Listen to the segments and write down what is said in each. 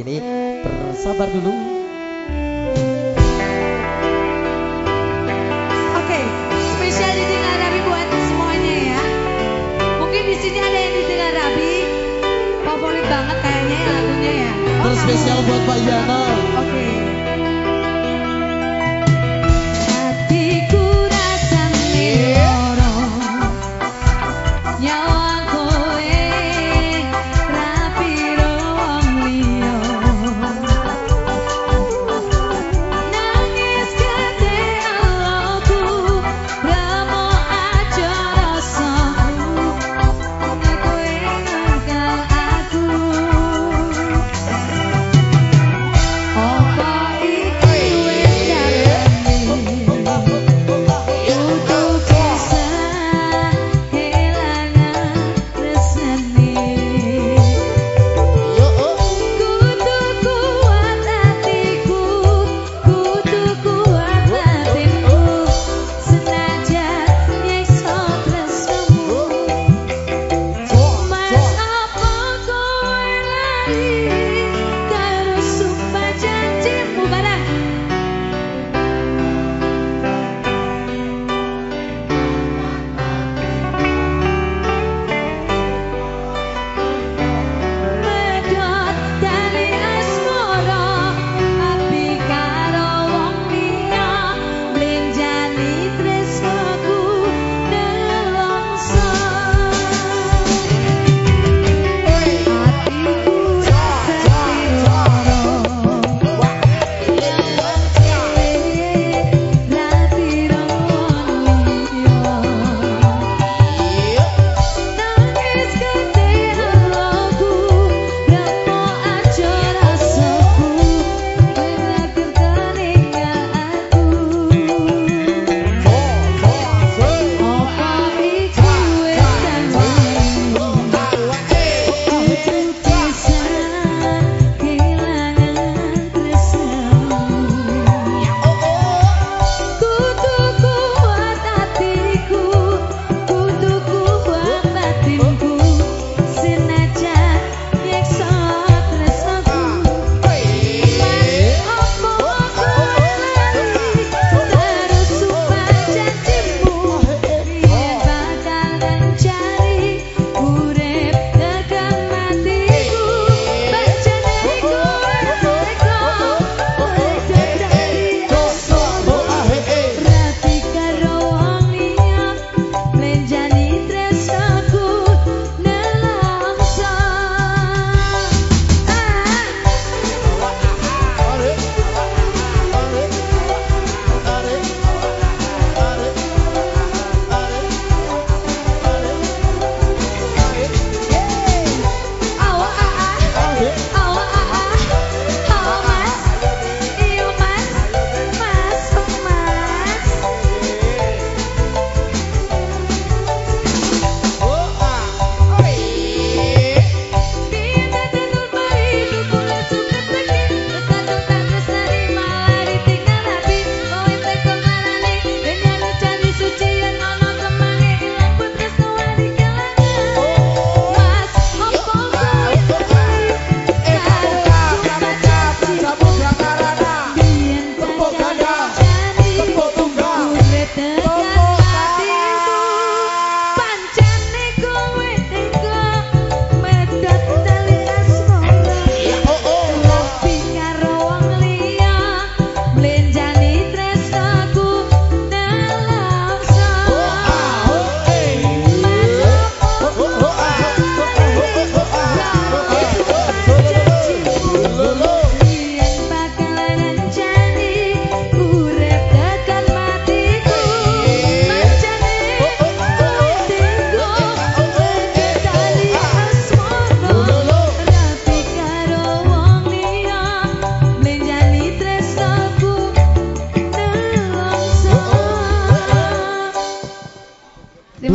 Ini bersabar dulu. Oke, spesial didengar Rabi buat semuanya ya. Mungkin di sini ada yang didengar Rabi. Favorit banget kayaknya ya lagunya ya. Oh, Terus spesial buat Pak Yana.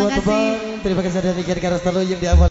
Terima kasih. Terima kasih sudah bikin karena selalu yang diambil.